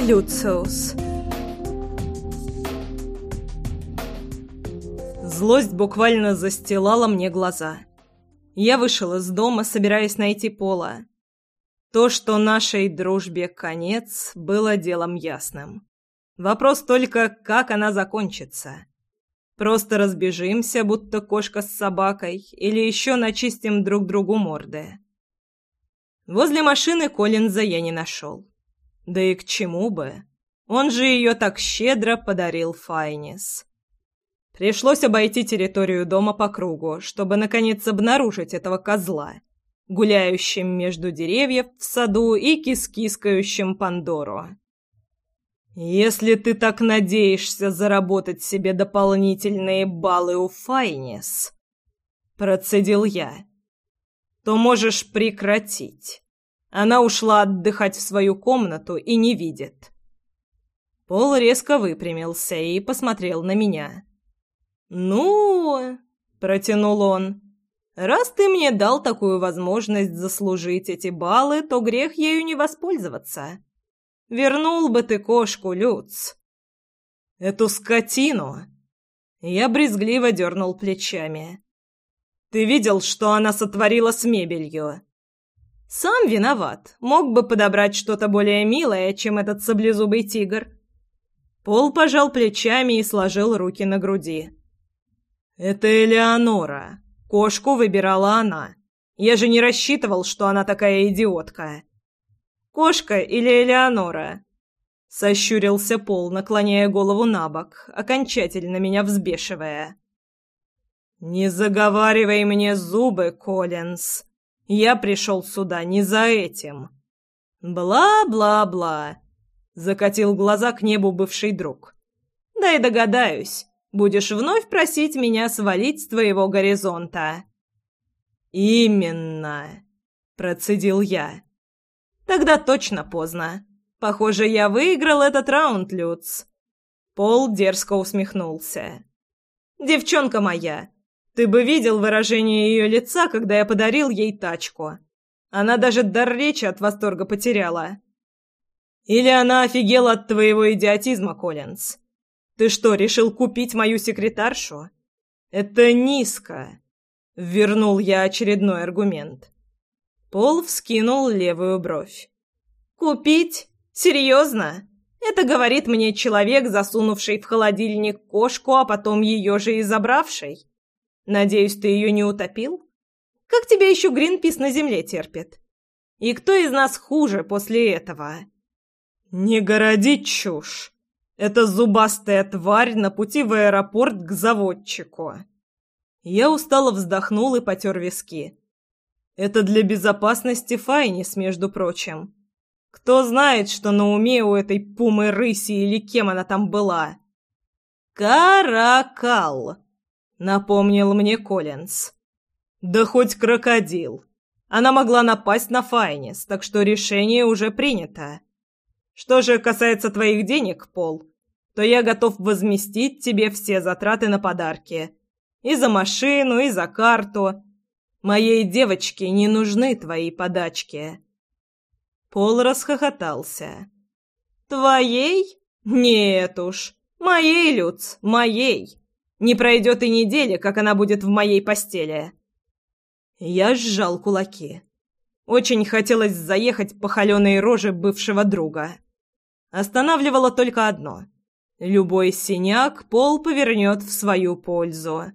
Люциус. Злость буквально застилала мне глаза. Я вышел из дома, собираясь найти Пола. То, что нашей дружбе конец, было делом ясным. Вопрос только, как она закончится. Просто разбежимся, будто кошка с собакой, или еще начистим друг другу морды. Возле машины Коллинза я не нашел. Да и к чему бы? Он же ее так щедро подарил Файнис. Пришлось обойти территорию дома по кругу, чтобы наконец обнаружить этого козла, гуляющим между деревьев в саду и кискискающим Пандору. «Если ты так надеешься заработать себе дополнительные баллы у Файнис», — процедил я, — «то можешь прекратить. Она ушла отдыхать в свою комнату и не видит». Пол резко выпрямился и посмотрел на меня. «Ну...» — протянул он. «Раз ты мне дал такую возможность заслужить эти баллы, то грех ею не воспользоваться. Вернул бы ты кошку, Люц». «Эту скотину!» Я брезгливо дернул плечами. «Ты видел, что она сотворила с мебелью?» «Сам виноват. Мог бы подобрать что-то более милое, чем этот саблезубый тигр». Пол пожал плечами и сложил руки на груди. «Это Элеонора. Кошку выбирала она. Я же не рассчитывал, что она такая идиотка». «Кошка или Элеонора?» Сощурился Пол, наклоняя голову на бок, окончательно меня взбешивая. «Не заговаривай мне зубы, Коллинз. Я пришел сюда не за этим». «Бла-бла-бла», — закатил глаза к небу бывший друг. «Да и догадаюсь. Будешь вновь просить меня свалить с твоего горизонта». «Именно», — процедил я. «Тогда точно поздно. Похоже, я выиграл этот раунд, Люц». Пол дерзко усмехнулся. «Девчонка моя, ты бы видел выражение ее лица, когда я подарил ей тачку. Она даже дар речи от восторга потеряла». «Или она офигела от твоего идиотизма, Коллинз?» Ты что, решил купить мою секретаршу? Это низко. Вернул я очередной аргумент. Пол вскинул левую бровь. Купить? Серьезно? Это говорит мне человек, засунувший в холодильник кошку, а потом ее же и забравший. Надеюсь, ты ее не утопил? Как тебя еще Гринпис на земле терпит? И кто из нас хуже после этого? Не городи чушь. Это зубастая тварь на пути в аэропорт к заводчику. Я устало вздохнул и потер виски. Это для безопасности Файнис, между прочим. Кто знает, что на уме у этой пумы-рыси или кем она там была? «Каракал», — напомнил мне Коллинз. «Да хоть крокодил. Она могла напасть на Файнис, так что решение уже принято. Что же касается твоих денег, Пол, то я готов возместить тебе все затраты на подарки. И за машину, и за карту. Моей девочке не нужны твои подачки». Пол расхохотался. «Твоей? Нет уж. Моей, Люц, моей. Не пройдет и недели, как она будет в моей постели». Я сжал кулаки. Очень хотелось заехать по холеной роже бывшего друга. Останавливало только одно — Любой синяк пол повернет в свою пользу.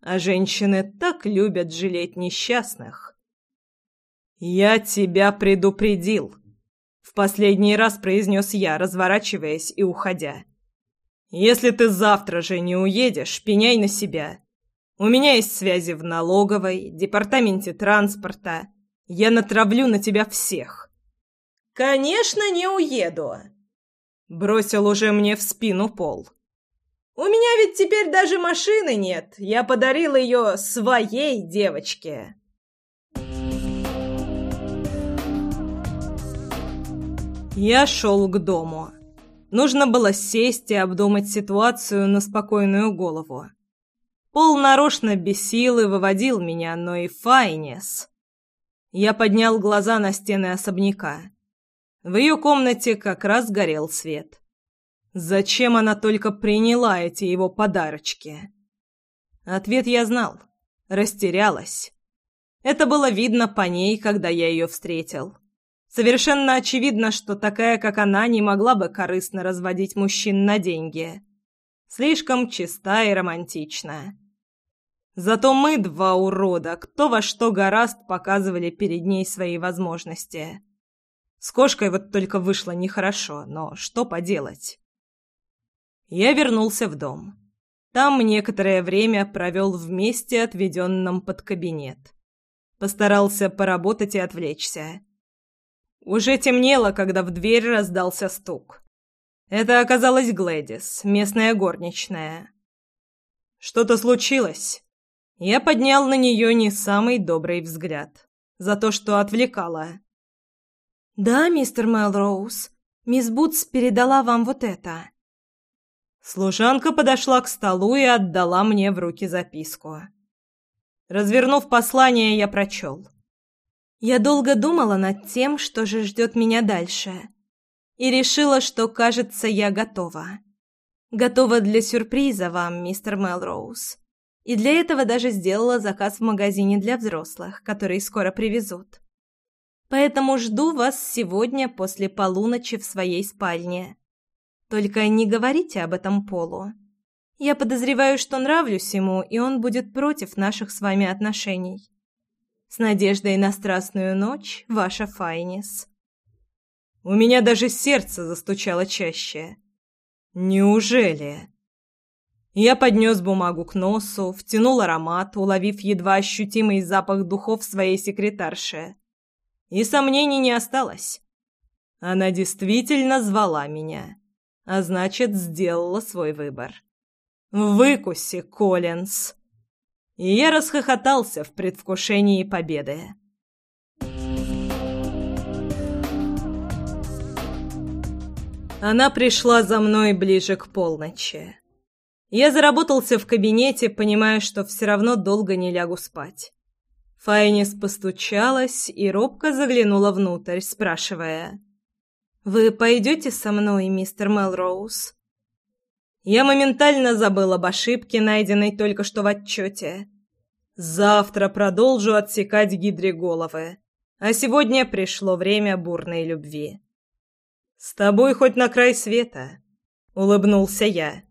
А женщины так любят жалеть несчастных. «Я тебя предупредил», — в последний раз произнес я, разворачиваясь и уходя. «Если ты завтра же не уедешь, пеняй на себя. У меня есть связи в налоговой, департаменте транспорта. Я натравлю на тебя всех». «Конечно, не уеду», Бросил уже мне в спину пол. «У меня ведь теперь даже машины нет. Я подарил ее своей девочке». Я шел к дому. Нужно было сесть и обдумать ситуацию на спокойную голову. Пол нарочно бесил и выводил меня, но и Файнес. Я поднял глаза на стены особняка. В ее комнате как раз горел свет. Зачем она только приняла эти его подарочки? Ответ я знал. Растерялась. Это было видно по ней, когда я ее встретил. Совершенно очевидно, что такая, как она, не могла бы корыстно разводить мужчин на деньги. Слишком чиста и романтична. Зато мы, два урода, кто во что гораст, показывали перед ней свои возможности. С кошкой вот только вышло нехорошо, но что поделать? Я вернулся в дом. Там некоторое время провел в месте, отведенном под кабинет. Постарался поработать и отвлечься. Уже темнело, когда в дверь раздался стук. Это оказалась Глэдис, местная горничная. «Что-то случилось?» Я поднял на нее не самый добрый взгляд. За то, что отвлекала. «Да, мистер Мелроуз, мисс Бутс передала вам вот это». Служанка подошла к столу и отдала мне в руки записку. Развернув послание, я прочел. Я долго думала над тем, что же ждет меня дальше, и решила, что, кажется, я готова. Готова для сюрприза вам, мистер Мелроуз. И для этого даже сделала заказ в магазине для взрослых, который скоро привезут. Поэтому жду вас сегодня после полуночи в своей спальне. Только не говорите об этом Полу. Я подозреваю, что нравлюсь ему, и он будет против наших с вами отношений. С надеждой на страстную ночь, ваша Файнис. У меня даже сердце застучало чаще. Неужели? Я поднес бумагу к носу, втянул аромат, уловив едва ощутимый запах духов своей секретарши. И сомнений не осталось. Она действительно звала меня, а значит, сделала свой выбор. «Выкуси, Коллинз!» И я расхохотался в предвкушении победы. Она пришла за мной ближе к полночи. Я заработался в кабинете, понимая, что все равно долго не лягу спать. Файнис постучалась и робко заглянула внутрь, спрашивая. «Вы пойдете со мной, мистер Мелроуз?» Я моментально забыл об ошибке, найденной только что в отчете. Завтра продолжу отсекать гидре головы, а сегодня пришло время бурной любви. «С тобой хоть на край света», — улыбнулся я.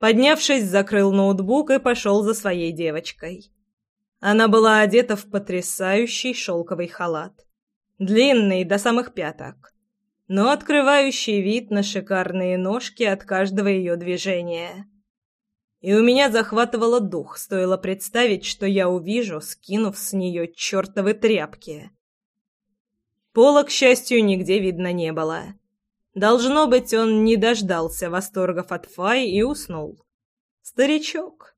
Поднявшись, закрыл ноутбук и пошел за своей девочкой. Она была одета в потрясающий шелковый халат, длинный до самых пяток но открывающий вид на шикарные ножки от каждого ее движения. И у меня захватывало дух, стоило представить, что я увижу, скинув с нее чертовы тряпки. Пола, к счастью, нигде видно не было. Должно быть, он не дождался восторгов от Фай и уснул. Старичок.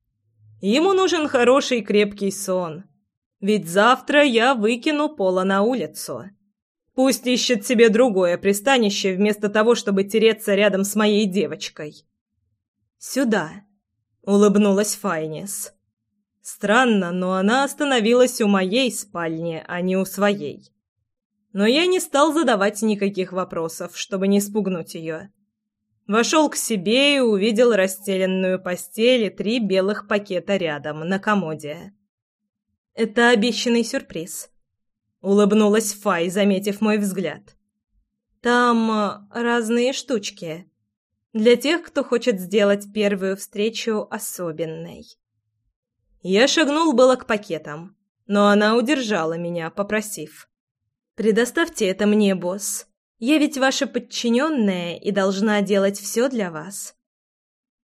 Ему нужен хороший крепкий сон. Ведь завтра я выкину Пола на улицу. Пусть ищет себе другое пристанище вместо того, чтобы тереться рядом с моей девочкой. Сюда, улыбнулась Файнис. Странно, но она остановилась у моей спальни, а не у своей. Но я не стал задавать никаких вопросов, чтобы не спугнуть ее. Вошел к себе и увидел расстеленную постель и три белых пакета рядом, на комоде. Это обещанный сюрприз улыбнулась Фай, заметив мой взгляд. Там э, разные штучки для тех, кто хочет сделать первую встречу особенной. Я шагнул было к пакетам, но она удержала меня, попросив: "Предоставьте это мне, босс. Я ведь ваша подчиненная и должна делать все для вас".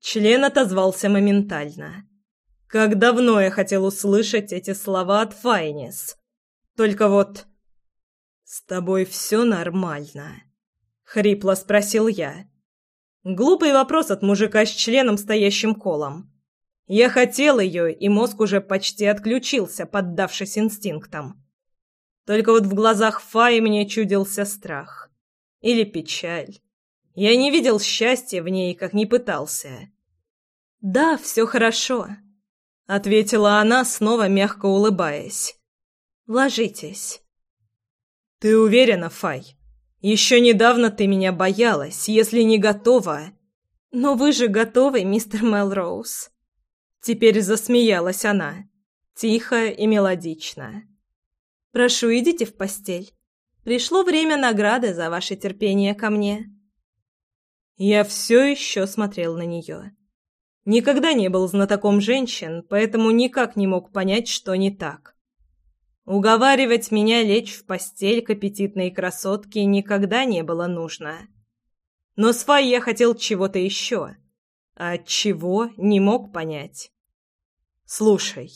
Член отозвался моментально. Как давно я хотел услышать эти слова от Файнис. Только вот... «С тобой все нормально?» — хрипло спросил я. Глупый вопрос от мужика с членом, стоящим колом. Я хотел ее, и мозг уже почти отключился, поддавшись инстинктам. Только вот в глазах Фаи мне чудился страх. Или печаль. Я не видел счастья в ней, как не пытался. «Да, все хорошо», — ответила она, снова мягко улыбаясь. Ложитесь». «Ты уверена, Фай?» Еще недавно ты меня боялась, если не готова. Но вы же готовы, мистер Мелроуз. Теперь засмеялась она, тихо и мелодично. Прошу, идите в постель. Пришло время награды за ваше терпение ко мне. Я все еще смотрел на нее. Никогда не был знатоком женщин, поэтому никак не мог понять, что не так. Уговаривать меня лечь в постель к аппетитной красотке никогда не было нужно. Но с Фай я хотел чего-то еще, а чего не мог понять. «Слушай».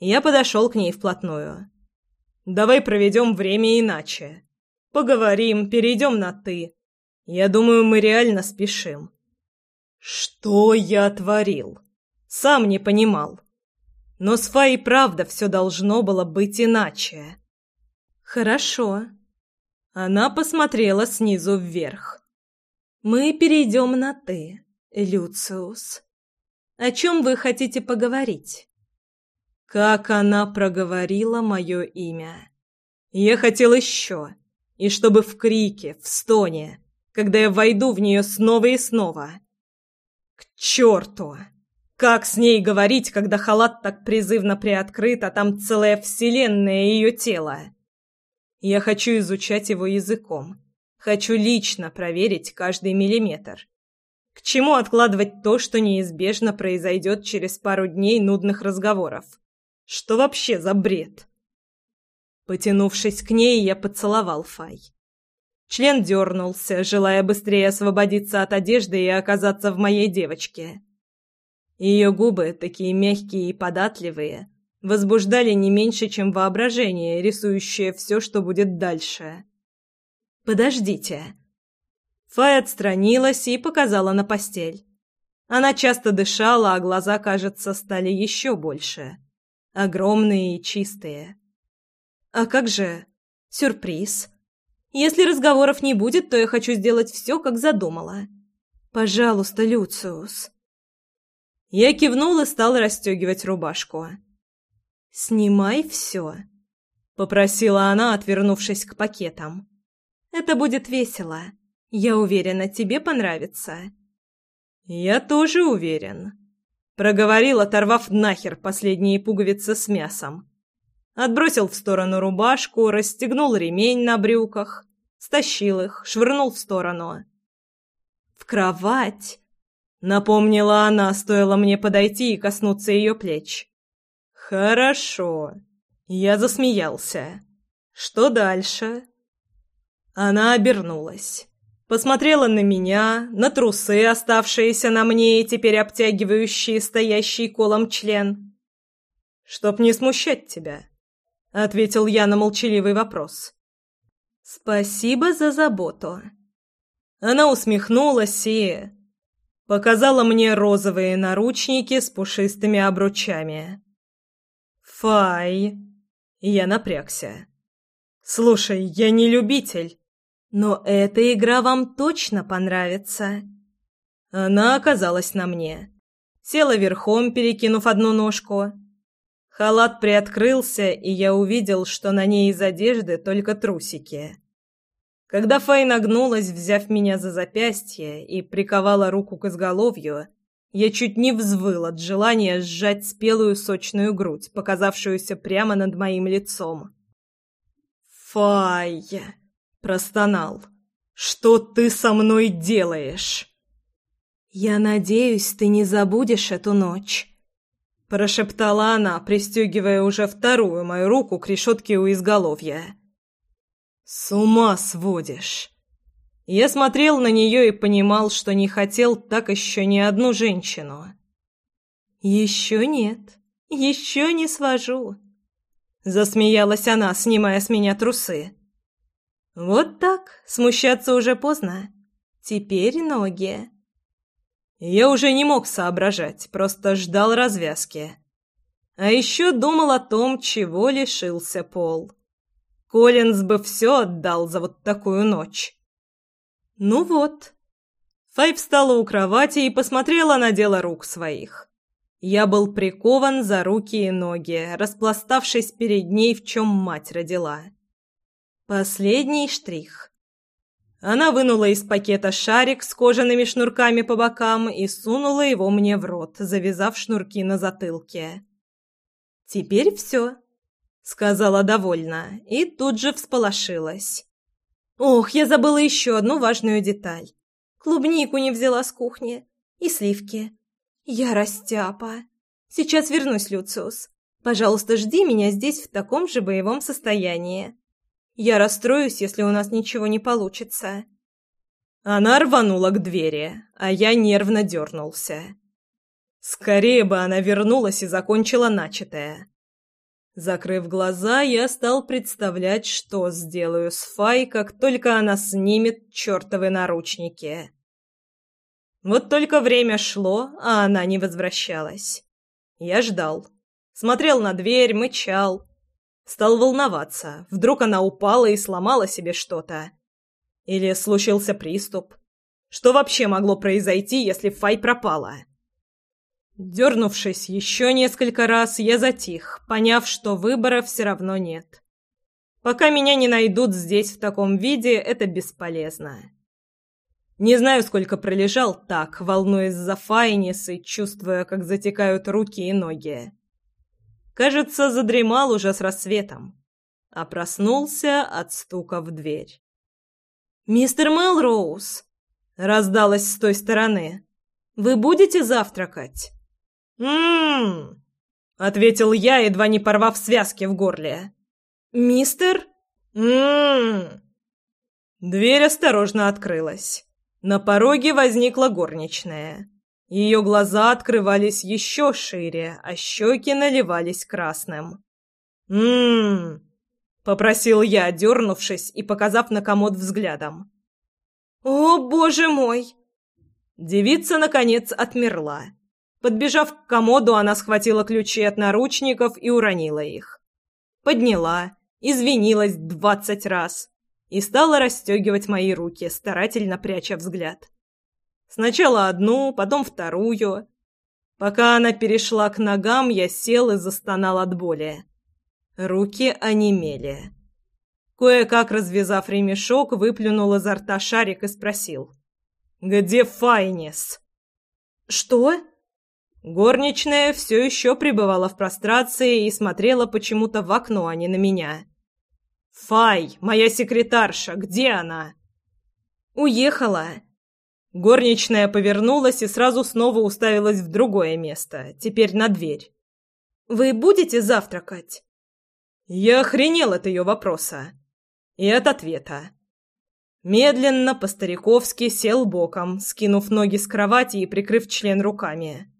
Я подошел к ней вплотную. «Давай проведем время иначе. Поговорим, перейдем на «ты». Я думаю, мы реально спешим». Что я творил? Сам не понимал. Но с Фаей правда все должно было быть иначе. Хорошо. Она посмотрела снизу вверх. Мы перейдем на «ты», Люциус. О чем вы хотите поговорить? Как она проговорила мое имя. Я хотел еще. И чтобы в крике, в стоне, когда я войду в нее снова и снова. К черту! Как с ней говорить, когда халат так призывно приоткрыт, а там целая вселенная ее тела? Я хочу изучать его языком. Хочу лично проверить каждый миллиметр. К чему откладывать то, что неизбежно произойдет через пару дней нудных разговоров? Что вообще за бред? Потянувшись к ней, я поцеловал Фай. Член дернулся, желая быстрее освободиться от одежды и оказаться в моей девочке. Ее губы, такие мягкие и податливые, возбуждали не меньше, чем воображение, рисующее все, что будет дальше. «Подождите». Фай отстранилась и показала на постель. Она часто дышала, а глаза, кажется, стали еще больше. Огромные и чистые. «А как же сюрприз? Если разговоров не будет, то я хочу сделать все, как задумала. Пожалуйста, Люциус». Я кивнул и стал расстегивать рубашку. «Снимай все», — попросила она, отвернувшись к пакетам. «Это будет весело. Я уверена, тебе понравится». «Я тоже уверен», — проговорил, оторвав нахер последние пуговицы с мясом. Отбросил в сторону рубашку, расстегнул ремень на брюках, стащил их, швырнул в сторону. «В кровать!» Напомнила она, стоило мне подойти и коснуться ее плеч. «Хорошо». Я засмеялся. «Что дальше?» Она обернулась. Посмотрела на меня, на трусы, оставшиеся на мне и теперь обтягивающие стоящий колом член. «Чтоб не смущать тебя», — ответил я на молчаливый вопрос. «Спасибо за заботу». Она усмехнулась и показала мне розовые наручники с пушистыми обручами. «Фай!» Я напрягся. «Слушай, я не любитель, но эта игра вам точно понравится». Она оказалась на мне. Села верхом, перекинув одну ножку. Халат приоткрылся, и я увидел, что на ней из одежды только трусики. Когда Фэй нагнулась, взяв меня за запястье и приковала руку к изголовью, я чуть не взвыл от желания сжать спелую сочную грудь, показавшуюся прямо над моим лицом. «Фай!» — простонал. «Что ты со мной делаешь?» «Я надеюсь, ты не забудешь эту ночь», — прошептала она, пристегивая уже вторую мою руку к решетке у изголовья. «С ума сводишь!» Я смотрел на нее и понимал, что не хотел так еще ни одну женщину. «Еще нет, еще не свожу», — засмеялась она, снимая с меня трусы. «Вот так, смущаться уже поздно. Теперь ноги». Я уже не мог соображать, просто ждал развязки. А еще думал о том, чего лишился Пол. Коллинз бы все отдал за вот такую ночь. Ну вот. Фай встала у кровати и посмотрела на дело рук своих. Я был прикован за руки и ноги, распластавшись перед ней, в чем мать родила. Последний штрих. Она вынула из пакета шарик с кожаными шнурками по бокам и сунула его мне в рот, завязав шнурки на затылке. «Теперь все», — сказала довольно, и тут же всполошилась. «Ох, я забыла еще одну важную деталь. Клубнику не взяла с кухни. И сливки. Я растяпа. Сейчас вернусь, Люциус. Пожалуйста, жди меня здесь в таком же боевом состоянии. Я расстроюсь, если у нас ничего не получится». Она рванула к двери, а я нервно дернулся. Скорее бы она вернулась и закончила начатое. Закрыв глаза, я стал представлять, что сделаю с Фай, как только она снимет чертовы наручники. Вот только время шло, а она не возвращалась. Я ждал. Смотрел на дверь, мычал. Стал волноваться. Вдруг она упала и сломала себе что-то. Или случился приступ. Что вообще могло произойти, если Фай пропала? Дернувшись еще несколько раз, я затих, поняв, что выбора все равно нет. Пока меня не найдут здесь в таком виде, это бесполезно. Не знаю, сколько пролежал так, волнуясь за Файнис и чувствуя, как затекают руки и ноги. Кажется, задремал уже с рассветом, а проснулся от стука в дверь. «Мистер Мелроуз!» — раздалось с той стороны. «Вы будете завтракать?» «М-м-м!» — ответил я, едва не порвав связки в горле. «Мистер?» «М-м-м!» Дверь осторожно открылась. На пороге возникла горничная. Ее глаза открывались еще шире, а щеки наливались красным. «М-м-м!» — попросил я, дернувшись и показав на комод взглядом. «О, боже мой!» Девица, наконец, отмерла. Подбежав к комоду, она схватила ключи от наручников и уронила их. Подняла, извинилась двадцать раз и стала расстегивать мои руки, старательно пряча взгляд. Сначала одну, потом вторую. Пока она перешла к ногам, я сел и застонал от боли. Руки онемели. Кое-как развязав ремешок, выплюнул изо рта шарик и спросил. «Где Файнис?» «Что?» Горничная все еще пребывала в прострации и смотрела почему-то в окно, а не на меня. «Фай, моя секретарша, где она?» «Уехала», Горничная повернулась и сразу снова уставилась в другое место, теперь на дверь. «Вы будете завтракать?» Я охренел от ее вопроса. И от ответа. Медленно, по-стариковски сел боком, скинув ноги с кровати и прикрыв член руками.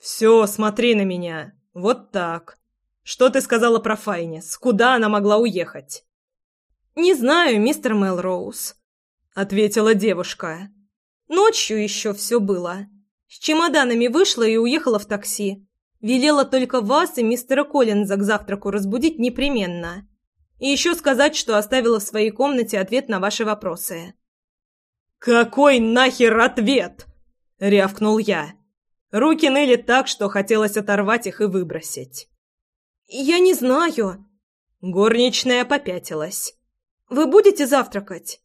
«Все, смотри на меня. Вот так. Что ты сказала про Файнис? Куда она могла уехать?» «Не знаю, мистер Мелроуз», — ответила девушка. Ночью еще все было. С чемоданами вышла и уехала в такси. Велела только вас и мистера Коллинза к завтраку разбудить непременно. И еще сказать, что оставила в своей комнате ответ на ваши вопросы. «Какой нахер ответ?» — рявкнул я. Руки ныли так, что хотелось оторвать их и выбросить. «Я не знаю». Горничная попятилась. «Вы будете завтракать?»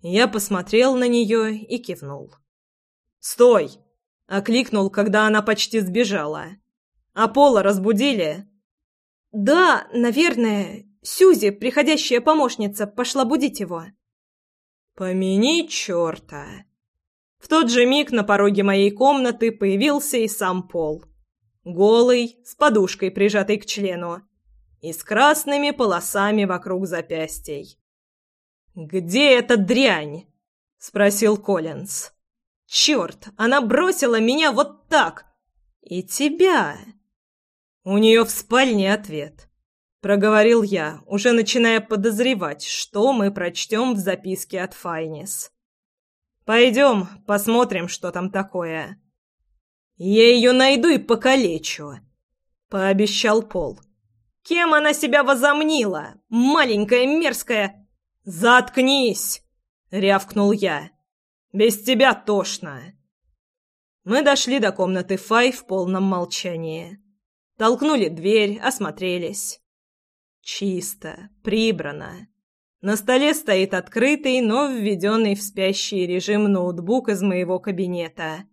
Я посмотрел на нее и кивнул. «Стой!» — окликнул, когда она почти сбежала. «А Пола разбудили?» «Да, наверное. Сюзи, приходящая помощница, пошла будить его». «Помяни черта!» В тот же миг на пороге моей комнаты появился и сам Пол. Голый, с подушкой, прижатой к члену, и с красными полосами вокруг запястий. «Где эта дрянь?» — спросил Коллинз. «Черт, она бросила меня вот так! И тебя!» «У нее в спальне ответ», — проговорил я, уже начиная подозревать, что мы прочтем в записке от Файнис. «Пойдем, посмотрим, что там такое». «Я ее найду и покалечу», — пообещал Пол. «Кем она себя возомнила? Маленькая мерзкая...» «Заткнись!» — рявкнул я. «Без тебя тошно!» Мы дошли до комнаты Фай в полном молчании. Толкнули дверь, осмотрелись. Чисто, прибрано. На столе стоит открытый, но введенный в спящий режим ноутбук из моего кабинета.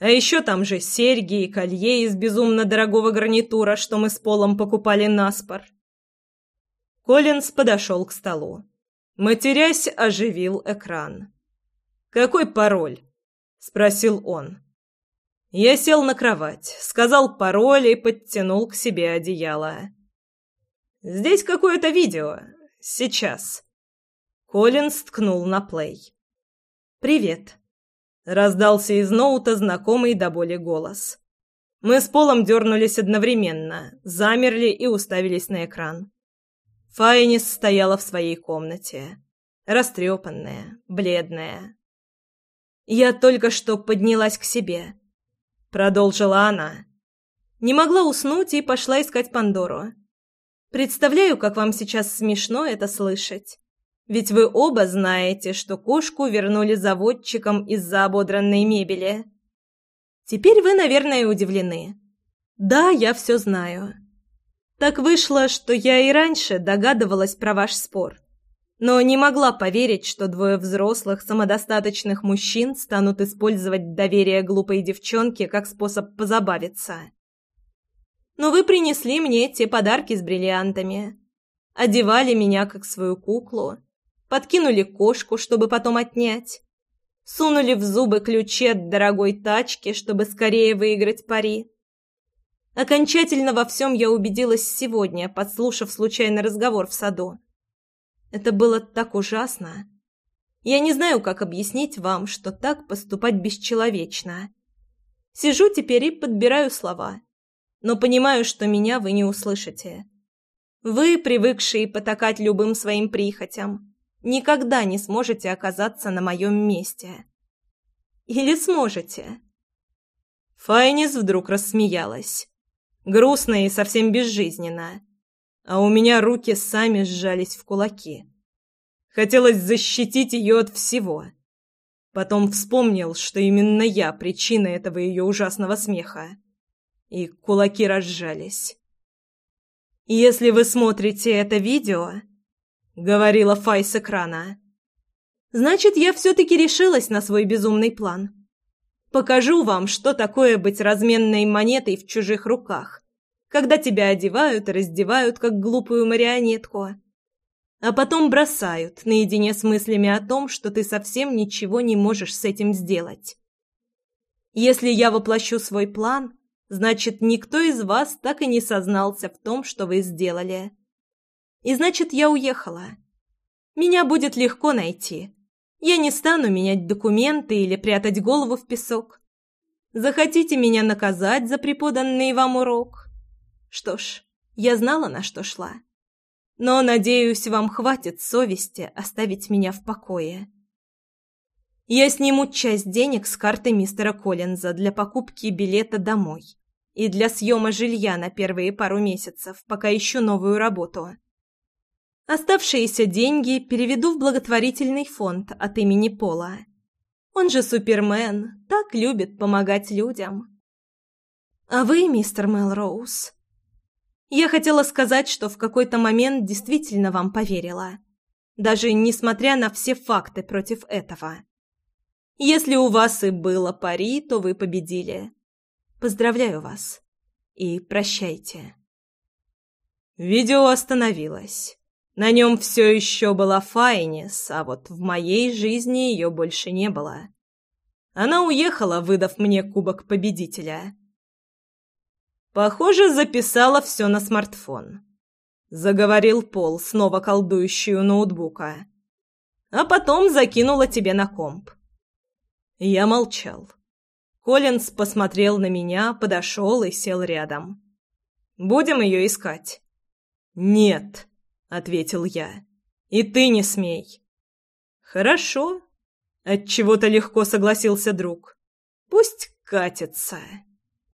А еще там же серьги и колье из безумно дорогого гарнитура, что мы с Полом покупали на спор. Коллинз подошел к столу. Матерясь, оживил экран. «Какой пароль?» — спросил он. Я сел на кровать, сказал пароль и подтянул к себе одеяло. «Здесь какое-то видео. Сейчас». Коллинз ткнул на плей. «Привет», — раздался из ноута знакомый до боли голос. Мы с Полом дернулись одновременно, замерли и уставились на экран. Файнис стояла в своей комнате, растрепанная, бледная. «Я только что поднялась к себе», — продолжила она. «Не могла уснуть и пошла искать Пандору. Представляю, как вам сейчас смешно это слышать. Ведь вы оба знаете, что кошку вернули заводчикам из-за ободранной мебели. Теперь вы, наверное, удивлены. Да, я все знаю. Так вышло, что я и раньше догадывалась про ваш спор но не могла поверить, что двое взрослых, самодостаточных мужчин станут использовать доверие глупой девчонки как способ позабавиться. Но вы принесли мне те подарки с бриллиантами, одевали меня как свою куклу, подкинули кошку, чтобы потом отнять, сунули в зубы ключи от дорогой тачки, чтобы скорее выиграть пари. Окончательно во всем я убедилась сегодня, подслушав случайный разговор в саду. Это было так ужасно. Я не знаю, как объяснить вам, что так поступать бесчеловечно. Сижу теперь и подбираю слова, но понимаю, что меня вы не услышите. Вы, привыкшие потакать любым своим прихотям, никогда не сможете оказаться на моем месте. Или сможете?» Файнис вдруг рассмеялась. Грустно и совсем безжизненно а у меня руки сами сжались в кулаки. Хотелось защитить ее от всего. Потом вспомнил, что именно я причина этого ее ужасного смеха. И кулаки разжались. «Если вы смотрите это видео», — говорила Фай с экрана, «значит, я все-таки решилась на свой безумный план. Покажу вам, что такое быть разменной монетой в чужих руках» когда тебя одевают и раздевают, как глупую марионетку, а потом бросают наедине с мыслями о том, что ты совсем ничего не можешь с этим сделать. Если я воплощу свой план, значит, никто из вас так и не сознался в том, что вы сделали. И значит, я уехала. Меня будет легко найти. Я не стану менять документы или прятать голову в песок. Захотите меня наказать за преподанный вам урок? Что ж, я знала, на что шла. Но, надеюсь, вам хватит совести оставить меня в покое. Я сниму часть денег с карты мистера Коллинза для покупки билета домой и для съема жилья на первые пару месяцев, пока ищу новую работу. Оставшиеся деньги переведу в благотворительный фонд от имени Пола. Он же Супермен, так любит помогать людям. А вы, мистер Мелроуз, я хотела сказать, что в какой-то момент действительно вам поверила, даже несмотря на все факты против этого. Если у вас и было пари, то вы победили. Поздравляю вас. И прощайте. Видео остановилось. На нем все еще была Файнис, а вот в моей жизни ее больше не было. Она уехала, выдав мне кубок победителя. Похоже, записала все на смартфон. Заговорил Пол, снова колдующую ноутбука. А потом закинула тебе на комп. Я молчал. Коллинз посмотрел на меня, подошел и сел рядом. «Будем ее искать?» «Нет», — ответил я. «И ты не смей». «Хорошо», — отчего-то легко согласился друг. «Пусть катится».